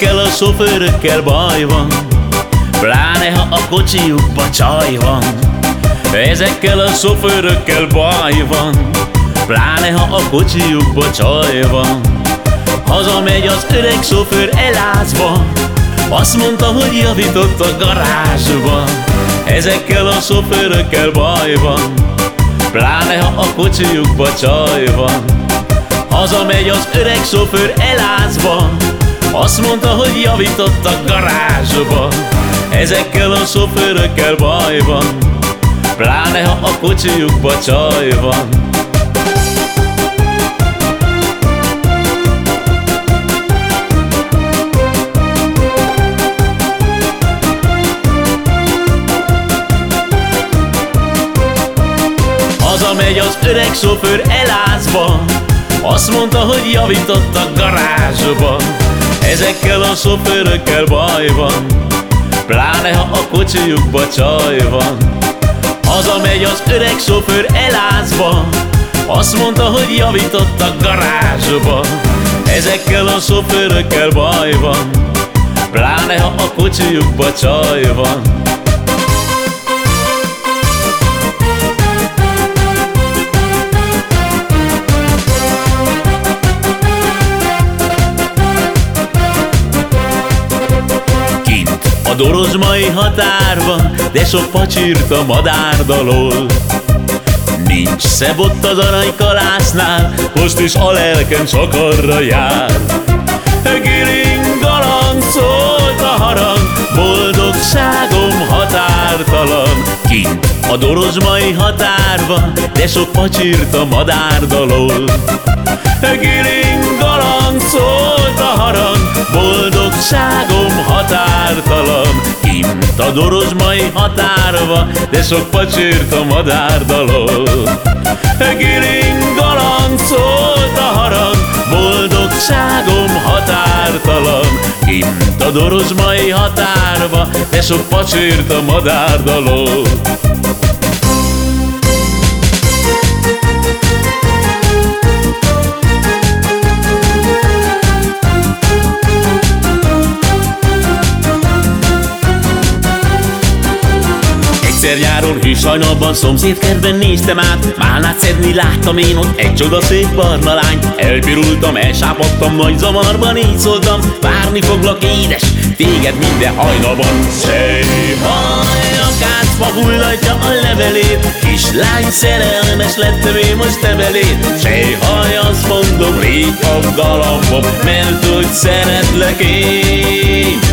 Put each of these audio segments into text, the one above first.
Ezekkel a sofőrökkel baj van. Pláne ha a kocsijukba csaj van. Ezekkel a sofőrökkel baj van. Pláne ha a kocsijukba csaj van. Hazamegy az öreg sofőr elázva. Azt mondta, hogy javított a garázsba. Ezekkel a sofőrökkel baj van. Pláne ha a kocsijukba csaj van. Hazamegy az öreg sofőr elázva Azt mondta, hogy javított a garázsba. Ezekkel a sofőrökkel baj van. Pláne ha a kocsijukba csaj van. Hazamegy az öreg sofőr elázva. Azt mondta, hogy javított a garázsba Ezekkel a sofőrökkel baj van. Pláne ha a kocsijukba csaj van. Hazamegy az öreg sofőr elázva. Azt mondta, hogy javított a garázsba. Ezekkel a sofőrökkel baj van. Pláne ha a kocsijukba csaj van dorozsmai határban, de sok pacsírt a madárdalól. Nincs szebott az aranykалásznál, most is a lelkem csak arra jár. Galang szólt a harang, boldogságom határtalan. Kint a dorozsmai határban, de sok pacsírt a madárdalól. Giring galang szólt Kint a dorozsmai határba, de sok pacsírt a madárdalol Giring galang szólt a harang, boldogságom határtalan. Kint a dorozsmai határba, de sok pacsírt a madárdalol Egyszer nyáron hűs hajnalban szomszédkertben néztem át. Málnát szedni láttam én ott egy csoda szép barna lányt. Elpirultam, elsápadtam, nagy zavarban így szóltam. Várni foglak édes, téged minden hajnalban. Széjhaj, a kácfa hullatja a levelét. Kislány szerelmes lettem én most te beléd Széjhaj, azt mondom, rég a galambom Mert úgy szeretlek én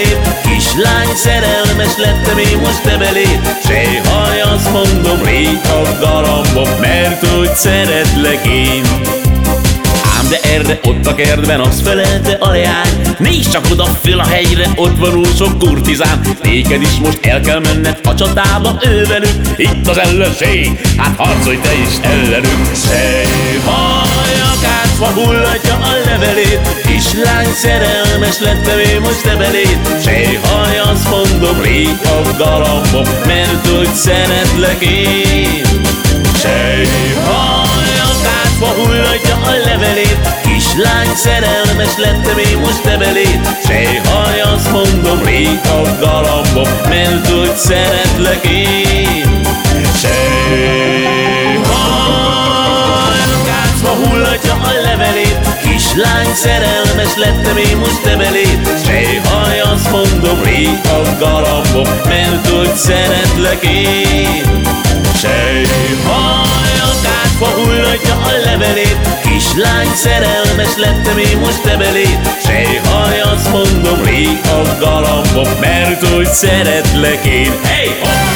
levelét Kislány szerelmes lettem én most te beléd Séhaj, azt mondom, rég a galambom Mert úgy szeretlek én. Ám de erre ott a kertben azt felelte a leány. Nézd csak oda föl a hegyre, ott van úr sok kurtizán. Néked is most el kell menned a csatába ővelük Itt az ellenség, hát harcolj te is ellenük. Széhaj, a kátva hullatja a levelét Kislány szerelmes lettem én most te beléd Séhaj, azt mondom, rég a galambom Mert úgy szeretlek én. Séhaj, a kátva hullatja a levelét. Kislány szerelmes lettem én most te beléd Séhaj, azt mondom, rég a galambom Mert úgy szeretlek én Kislány szerelmes lettem én most te beléd Séhaj, azt mondom, rég a galambom Mert úgy szeretlek én. Séhaj, a kátfa hullatja a levelét. Kislány szerelmes lettem én most te beléd Séhaj, azt mondom, rég a galambom Mert úgy szeretlek én. Hey, hopp!